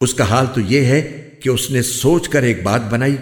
उसका हाल तो यह है कि उसने सोचकर एक बात बनाई।